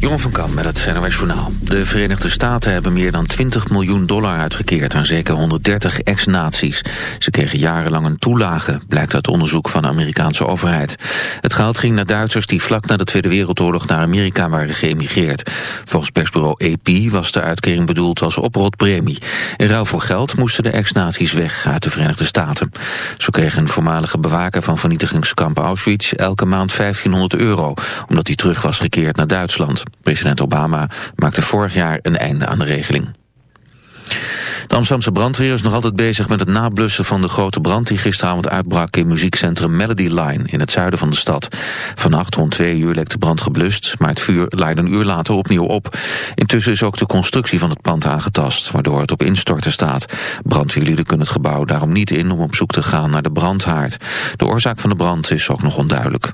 Jeroen van Kam met het NOS Journaal. De Verenigde Staten hebben meer dan 20 miljoen dollar uitgekeerd aan zeker 130 ex-nazi's. Ze kregen jarenlang een toelage, blijkt uit onderzoek van de Amerikaanse overheid. Het geld ging naar Duitsers die vlak na de Tweede Wereldoorlog naar Amerika waren geëmigreerd. Volgens persbureau AP was de uitkering bedoeld als oprotpremie. In ruil voor geld moesten de ex-nazi's weg uit de Verenigde Staten. Zo kreeg een voormalige bewaker van vernietigingskamp Auschwitz elke maand 1500 euro, omdat hij terug was gekeerd naar Duitsland. President Obama maakte vorig jaar een einde aan de regeling. De Amsterdamse brandweer is nog altijd bezig met het nablussen van de grote brand die gisteravond uitbrak in muziekcentrum Melody Line in het zuiden van de stad. Vannacht rond twee uur leek de brand geblust, maar het vuur leidde een uur later opnieuw op. Intussen is ook de constructie van het pand aangetast, waardoor het op instorten staat. Brandweerlieden kunnen het gebouw daarom niet in om op zoek te gaan naar de brandhaard. De oorzaak van de brand is ook nog onduidelijk.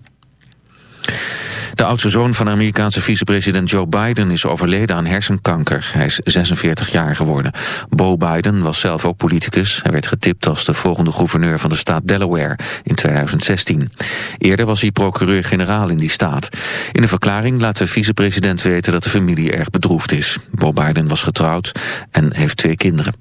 De oudste zoon van Amerikaanse vicepresident Joe Biden is overleden aan hersenkanker. Hij is 46 jaar geworden. Bo Biden was zelf ook politicus. Hij werd getipt als de volgende gouverneur van de staat Delaware in 2016. Eerder was hij procureur-generaal in die staat. In een verklaring laat de vicepresident weten dat de familie erg bedroefd is. Bo Biden was getrouwd en heeft twee kinderen.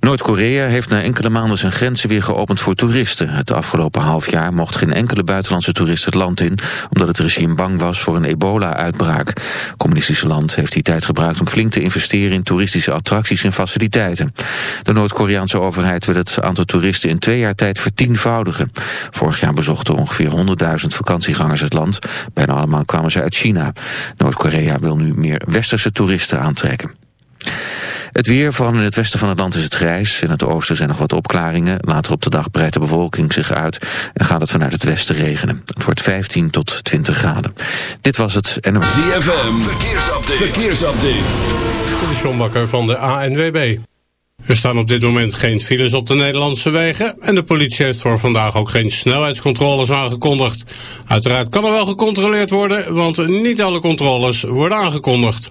Noord-Korea heeft na enkele maanden zijn grenzen weer geopend voor toeristen. Het afgelopen half jaar mocht geen enkele buitenlandse toerist het land in... omdat het regime bang was voor een ebola-uitbraak. Het communistische land heeft die tijd gebruikt om flink te investeren... in toeristische attracties en faciliteiten. De Noord-Koreaanse overheid wil het aantal toeristen in twee jaar tijd vertienvoudigen. Vorig jaar bezochten ongeveer 100.000 vakantiegangers het land. Bijna allemaal kwamen ze uit China. Noord-Korea wil nu meer westerse toeristen aantrekken. Het weer, vooral in het westen van het land is het grijs. In het oosten zijn nog wat opklaringen. Later op de dag breidt de bewolking zich uit en gaat het vanuit het westen regenen. Het wordt 15 tot 20 graden. Dit was het NOS. ZFM, verkeersupdate. verkeersupdate. De Bakker van de ANWB. Er staan op dit moment geen files op de Nederlandse wegen... en de politie heeft voor vandaag ook geen snelheidscontroles aangekondigd. Uiteraard kan er wel gecontroleerd worden, want niet alle controles worden aangekondigd.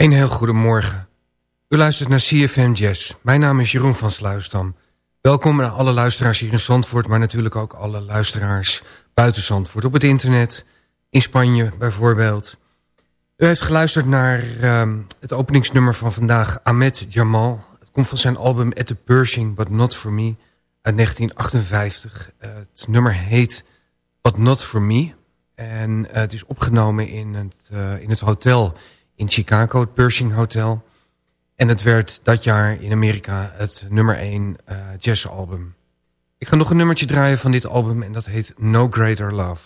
Een heel goedemorgen. U luistert naar CFM Jazz. Mijn naam is Jeroen van Sluisdam. Welkom aan alle luisteraars hier in Zandvoort... maar natuurlijk ook alle luisteraars buiten Zandvoort. Op het internet, in Spanje bijvoorbeeld. U heeft geluisterd naar uh, het openingsnummer van vandaag... Ahmed Jamal. Het komt van zijn album At the Pershing, But Not For Me... uit 1958. Uh, het nummer heet But Not For Me... En uh, het is opgenomen in het, uh, in het hotel in Chicago, het Pershing Hotel. En het werd dat jaar in Amerika het nummer 1 uh, jazzalbum. Ik ga nog een nummertje draaien van dit album en dat heet No Greater Love.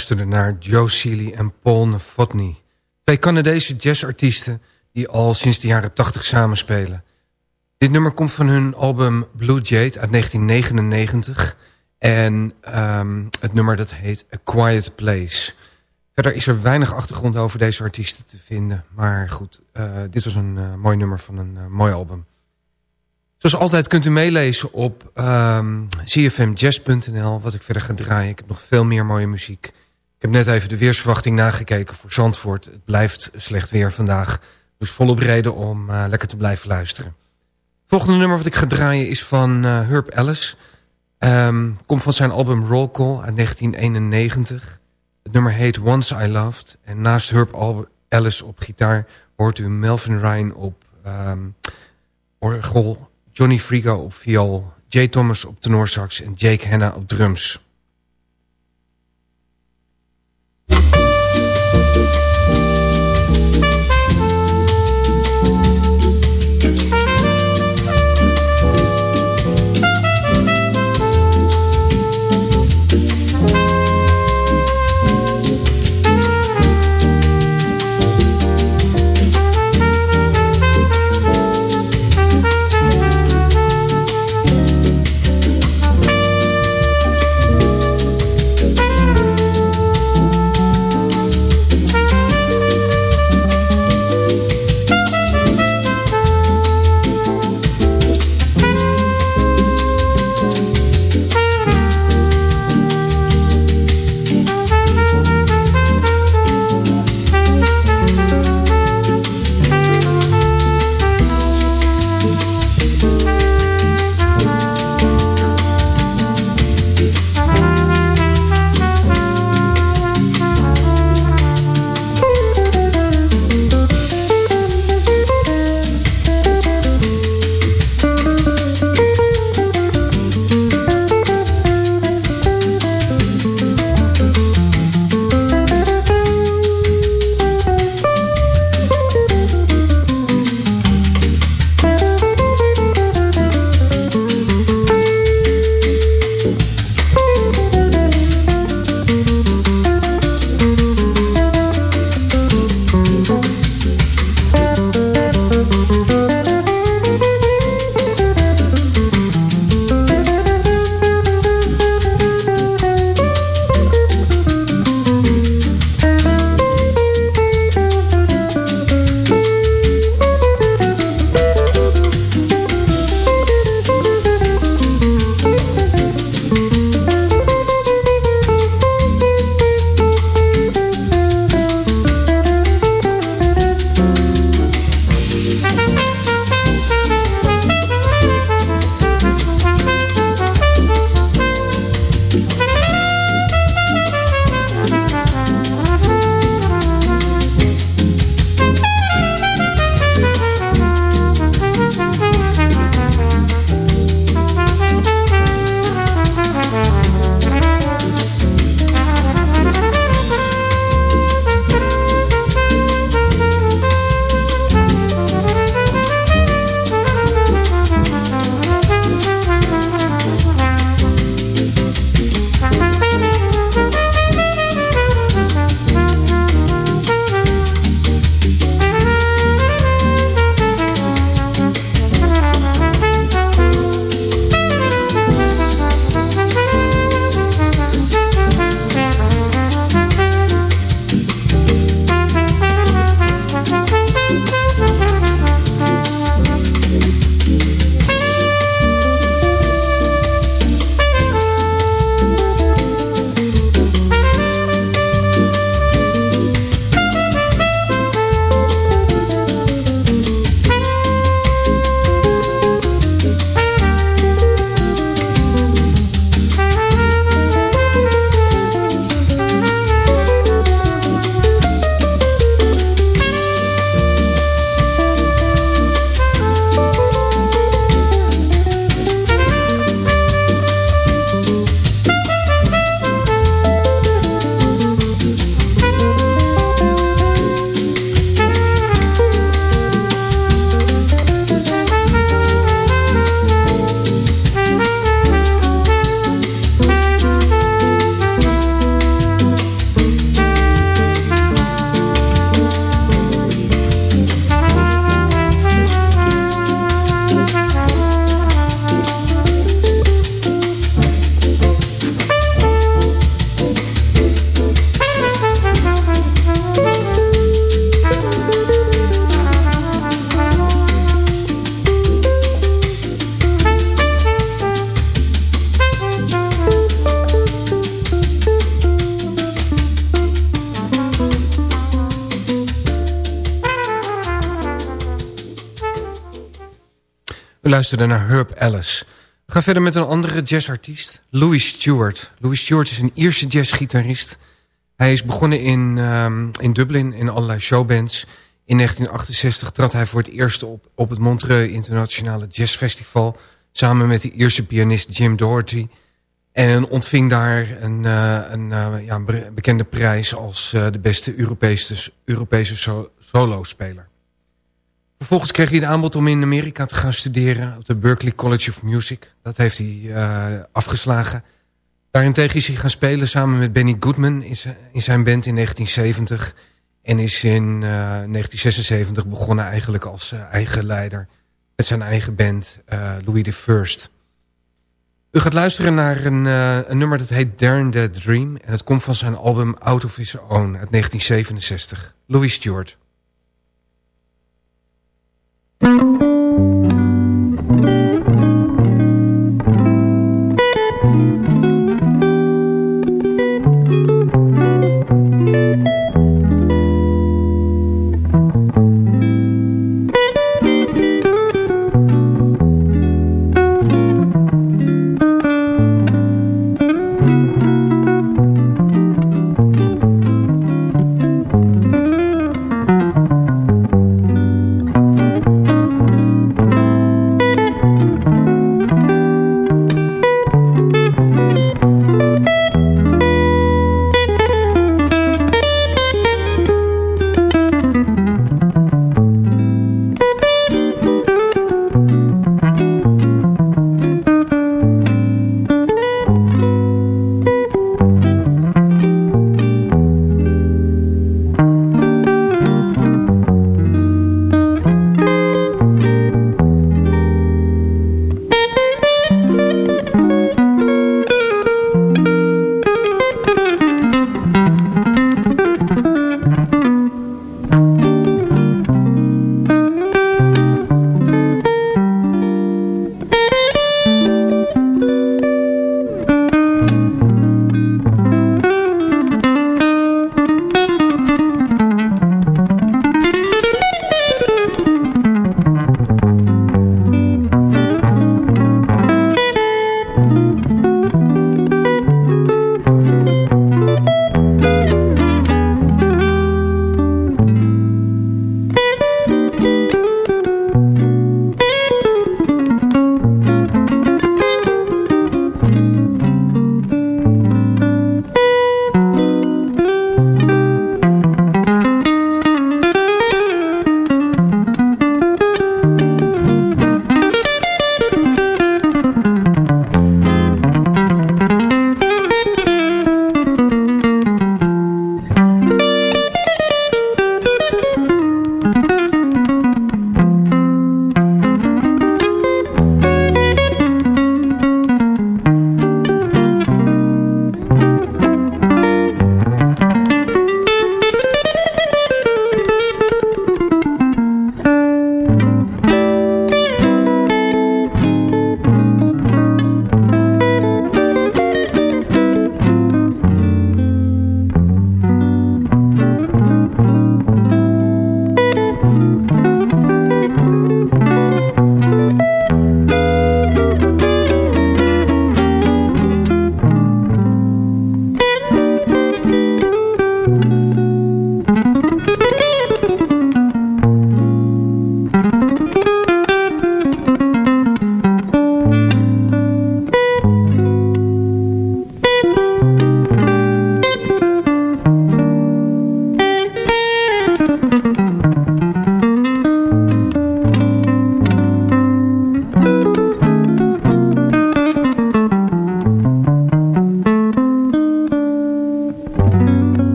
Luisterde naar Joe Seeley en Paul Novotny. Twee Canadese jazzartiesten die al sinds de jaren 80 samenspelen. Dit nummer komt van hun album Blue Jade uit 1999. En um, het nummer dat heet A Quiet Place. Verder is er weinig achtergrond over deze artiesten te vinden. Maar goed, uh, dit was een uh, mooi nummer van een uh, mooi album. Zoals altijd kunt u meelezen op um, cfmjazz.nl wat ik verder ga draaien. Ik heb nog veel meer mooie muziek. Ik heb net even de weersverwachting nagekeken voor Zandvoort. Het blijft slecht weer vandaag. Dus volop reden om uh, lekker te blijven luisteren. Volgende nummer wat ik ga draaien is van uh, Herb Ellis. Um, komt van zijn album Roll Call uit 1991. Het nummer heet Once I Loved. En naast Herb Ellis op gitaar hoort u Melvin Ryan op um, orgel... Johnny Frigo op viool, Jay Thomas op tenorsax en Jake Hanna op drums. Luisterde naar Herb Ellis. We gaan verder met een andere jazzartiest, Louis Stewart. Louis Stewart is een Ierse jazzgitarist. Hij is begonnen in, um, in Dublin in allerlei showbands. In 1968 trad hij voor het eerst op, op het Montreux Internationale Jazz Festival... samen met de Ierse pianist Jim Doherty... En ontving daar een, uh, een, uh, ja, bekende prijs als uh, de beste Europese, Europese so solo-speler. Vervolgens kreeg hij het aanbod om in Amerika te gaan studeren op de Berklee College of Music. Dat heeft hij afgeslagen. Daarentegen is hij gaan spelen samen met Benny Goodman in zijn band in 1970. En is in 1976 begonnen eigenlijk als eigen leider met zijn eigen band Louis the First. U gaat luisteren naar een, een nummer dat heet Darren That Dream. En het komt van zijn album Out of His Own uit 1967. Louis Stewart. Mm-hmm.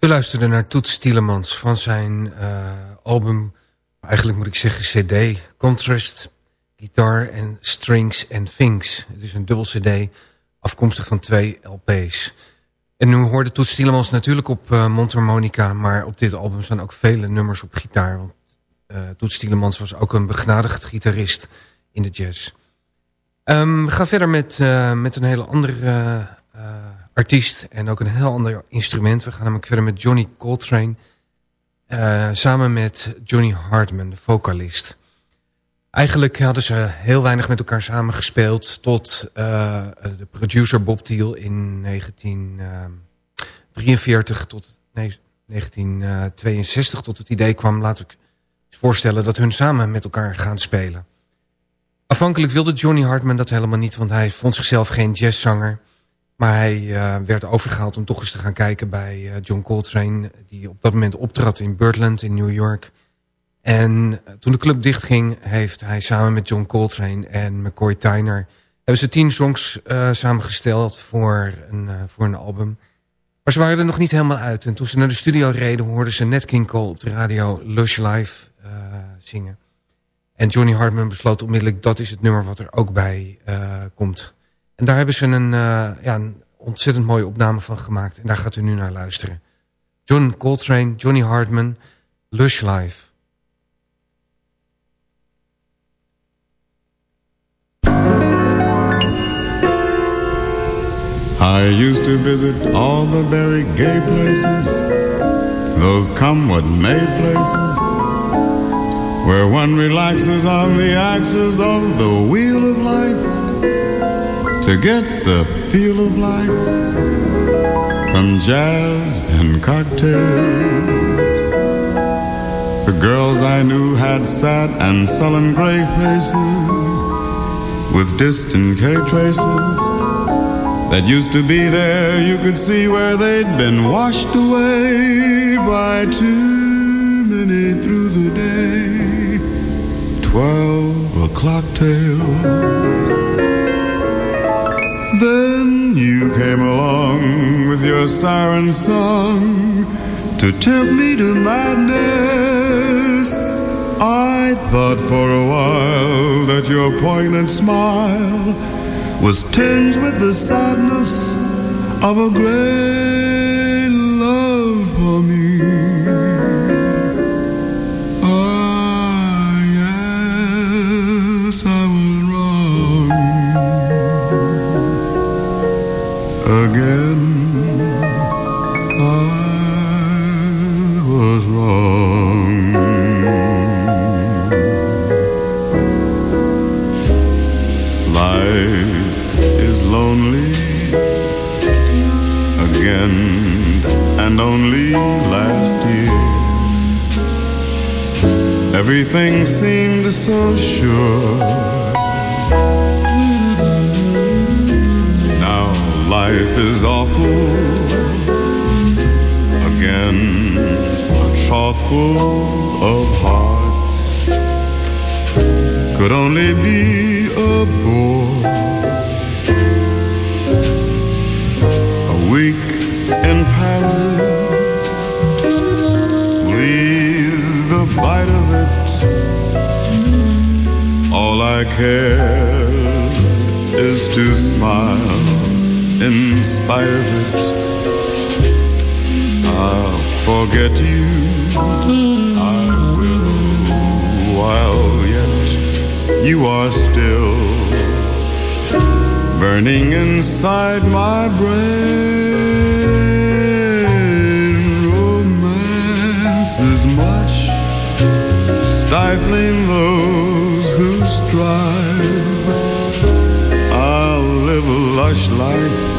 We luisterden naar Toets Tielemans van zijn uh, album, eigenlijk moet ik zeggen cd, Contrast, Guitar en Strings and Things. Het is een dubbel cd, afkomstig van twee LP's. En nu hoorde Toets Tielemans natuurlijk op uh, mondharmonica, maar op dit album staan ook vele nummers op gitaar. Want uh, Toets Tielemans was ook een begnadigd gitarist in de jazz. We gaan verder met, met een hele andere artiest en ook een heel ander instrument. We gaan namelijk verder met Johnny Coltrane. Uh, samen met Johnny Hartman, de vocalist. Eigenlijk hadden ze heel weinig met elkaar samengespeeld... tot uh, de producer Bob Thiel in 1943 tot... Nee, 1962 tot het idee kwam... laat ik voorstellen dat hun samen met elkaar gaan spelen. Afhankelijk wilde Johnny Hartman dat helemaal niet... want hij vond zichzelf geen jazzzanger... Maar hij uh, werd overgehaald om toch eens te gaan kijken bij uh, John Coltrane... die op dat moment optrad in Birdland in New York. En uh, toen de club dichtging heeft hij samen met John Coltrane en McCoy Tyner... hebben ze tien songs samengesteld voor een, voor een album. Maar ze waren er nog niet helemaal uit. En toen ze naar de studio reden hoorden ze Nat King Cole op de radio Lush Live zingen. En Johnny Hartman besloot onmiddellijk dat is het nummer wat er ook bij komt... En daar hebben ze een, uh, ja, een ontzettend mooie opname van gemaakt. En daar gaat u nu naar luisteren. John Coltrane, Johnny Hartman, Lush Live. I used to visit all the very gay places, those come what may places, where one relaxes on the axis of the wheel of life. To get the feel of life from jazz and cocktails. The girls I knew had sad and sullen gray faces with distant K traces that used to be there. You could see where they'd been washed away by too many through the day. Twelve o'clock tales you came along with your siren song to tempt me to madness. I thought for a while that your poignant smile was tinged with the sadness of a great love for me. Again. I was wrong. Life is lonely again, and only last year. Everything seemed so sure life is awful. Again a trough of hearts. Could only be a bore. A week in Paris. Please the bite of it. All I care is to smile in spite it. I'll forget you, I will, while yet you are still burning inside my brain. Romance is much stifling those who strive I'll live a lush life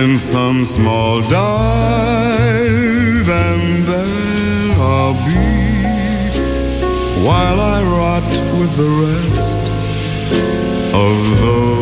in some small dive, and there I'll be while I rot with the rest of those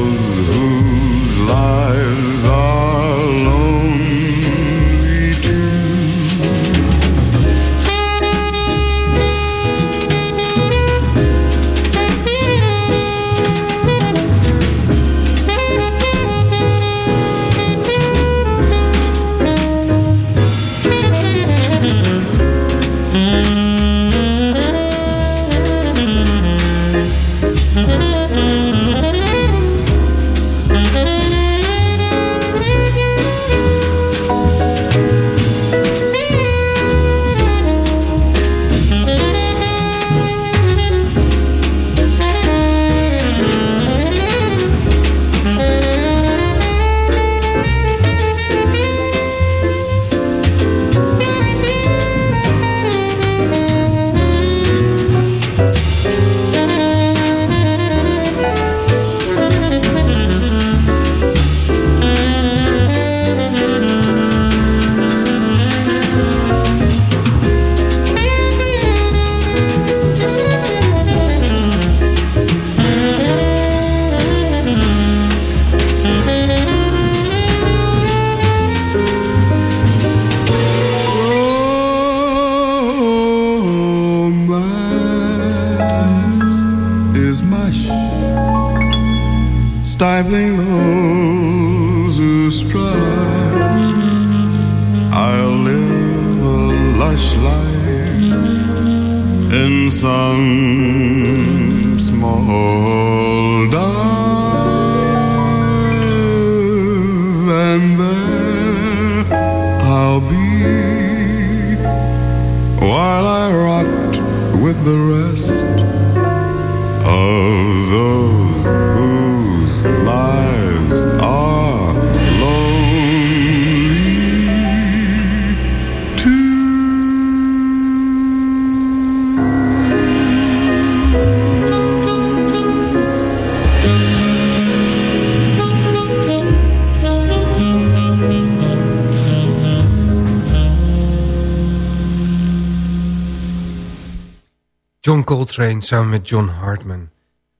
Coltrane samen met John Hartman.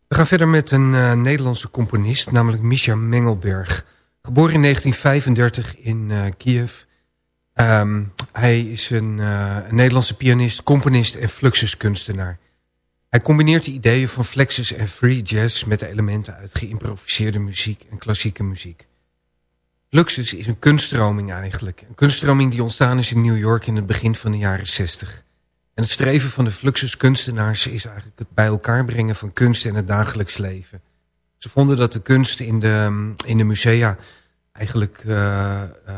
We gaan verder met een eh, Nederlandse componist, namelijk Misha Mengelberg. Geboren in 1935 in eh, Kiev. Ehm, hij is een, eh, een Nederlandse pianist, componist en fluxuskunstenaar. Hij combineert de ideeën van Flexus en free jazz met de elementen uit geïmproviseerde muziek en klassieke muziek. Fluxus is een kunststroming eigenlijk. Een kunststroming die ontstaan is in New York in het begin van de jaren 60. En het streven van de Fluxus kunstenaars is eigenlijk het bij elkaar brengen van kunst en het dagelijks leven. Ze vonden dat de kunst in de, in de musea eigenlijk uh, uh,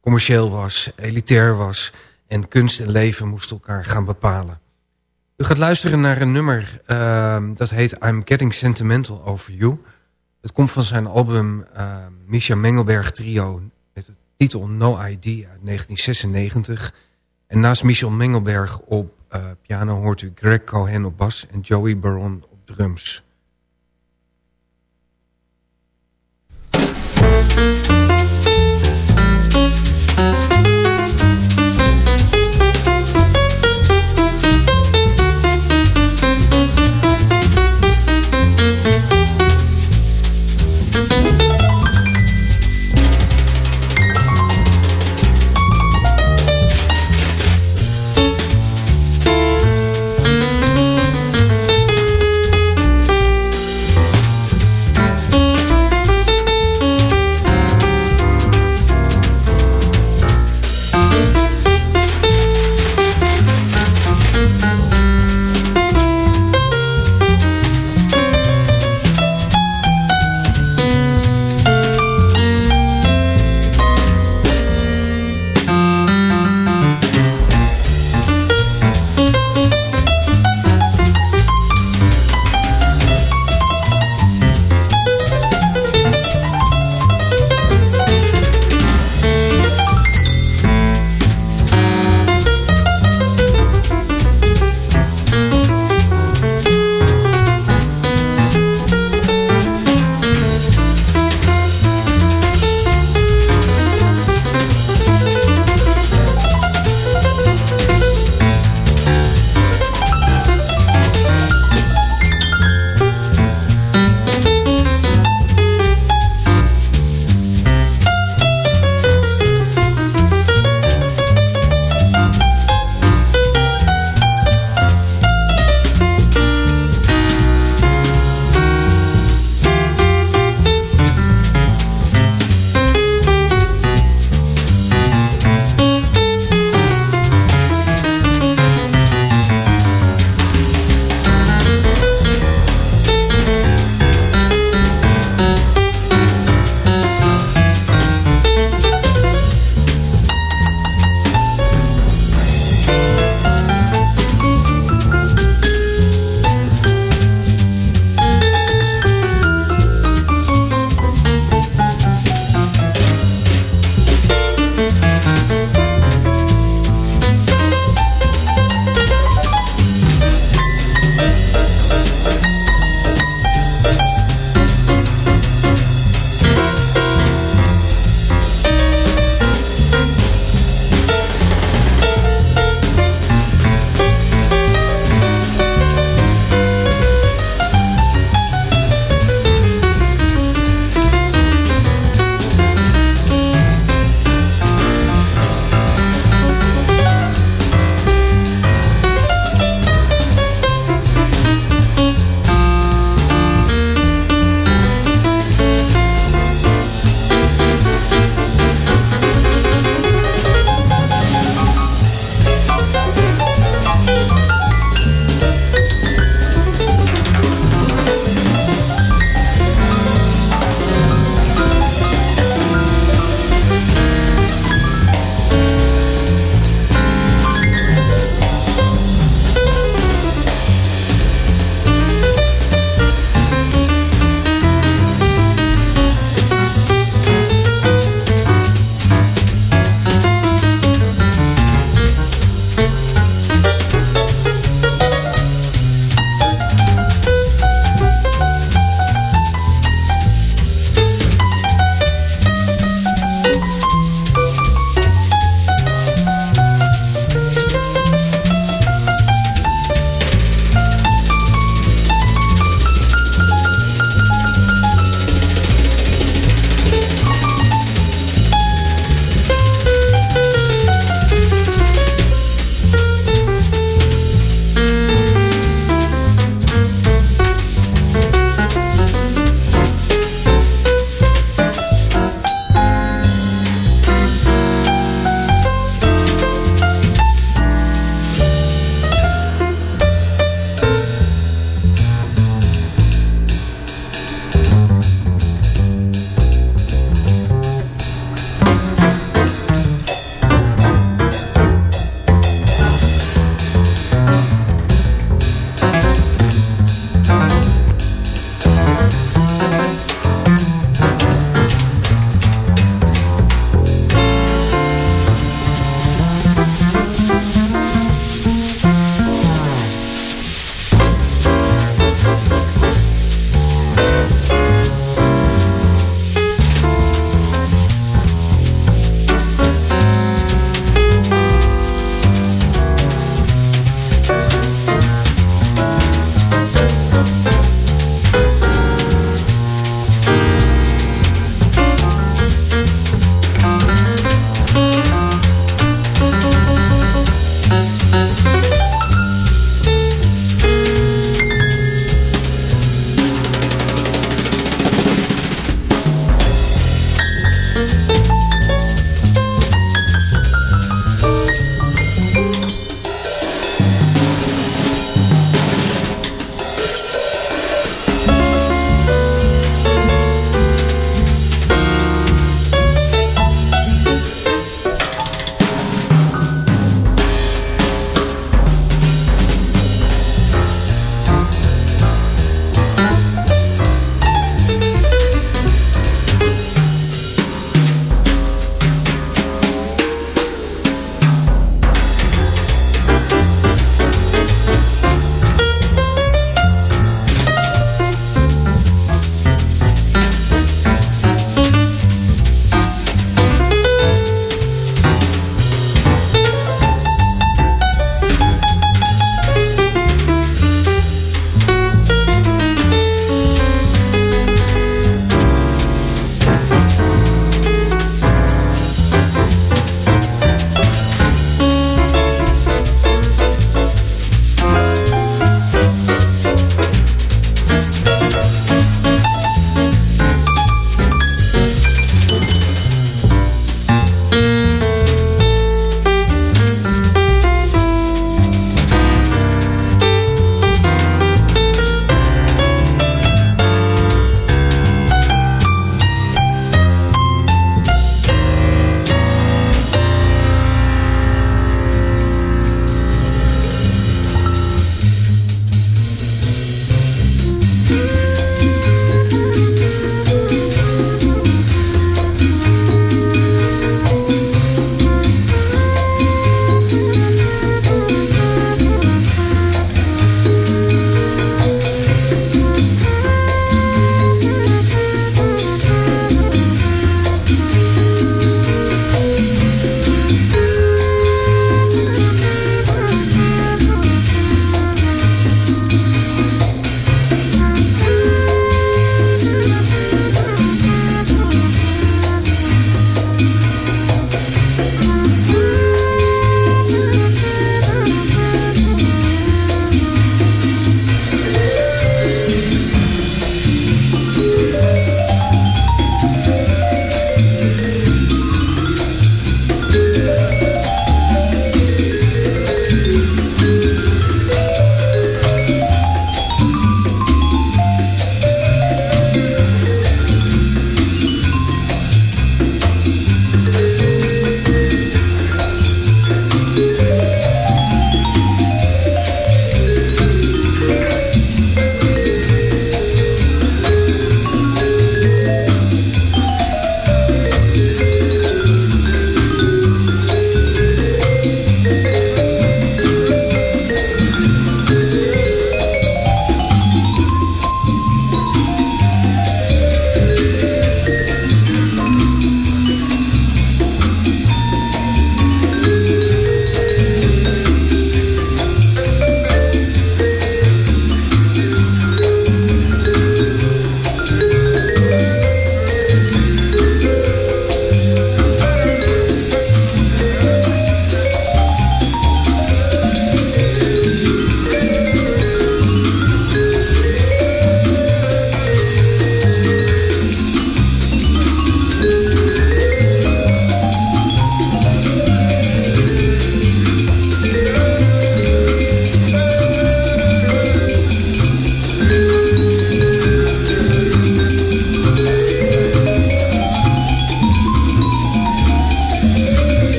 commercieel was, elitair was. En kunst en leven moesten elkaar gaan bepalen. U gaat luisteren naar een nummer uh, dat heet I'm Getting Sentimental Over You. Het komt van zijn album Misha Mengelberg Trio met de titel No ID uit 1996. En naast Michel Mengelberg op uh, piano hoort u Greg Cohen op bas en Joey Baron op drums.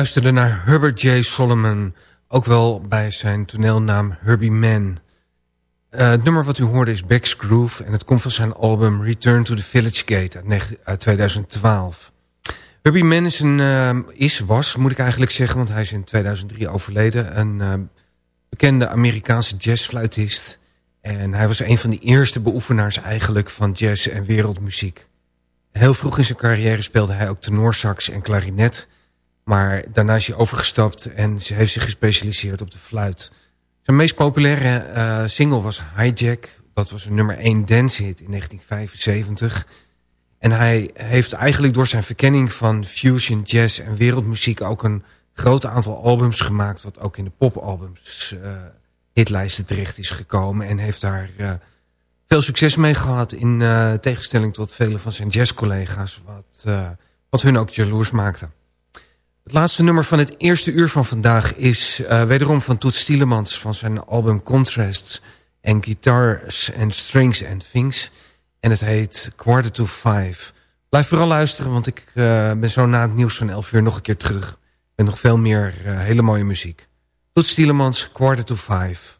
Luisterde naar Herbert J. Solomon, ook wel bij zijn toneelnaam Herbie Mann. Uh, het nummer wat u hoorde is Beck's Groove en het komt van zijn album Return to the Village Gate uit, uit 2012. Herbie Mann is, een, uh, is, was, moet ik eigenlijk zeggen, want hij is in 2003 overleden. Een uh, bekende Amerikaanse jazzfluitist. En hij was een van de eerste beoefenaars eigenlijk van jazz en wereldmuziek. Heel vroeg in zijn carrière speelde hij ook tenorsax en klarinet... Maar daarna is hij overgestapt en ze heeft zich gespecialiseerd op de fluit. Zijn meest populaire uh, single was Hijack. Dat was een nummer 1 dance hit in 1975. En hij heeft eigenlijk door zijn verkenning van fusion, jazz en wereldmuziek... ook een groot aantal albums gemaakt... wat ook in de popalbums uh, hitlijsten terecht is gekomen. En heeft daar uh, veel succes mee gehad... in tegenstelling tot vele van zijn jazzcollega's... wat, wat hun ook jaloers maakte. Het laatste nummer van het eerste uur van vandaag is uh, wederom van Toet Stielemans van zijn album Contrasts en Guitars and Strings and Things. En het heet Quarter to Five. Blijf vooral luisteren, want ik uh, ben zo na het nieuws van 11 uur nog een keer terug. Met nog veel meer uh, hele mooie muziek. Toet Stielemans, Quarter to Five.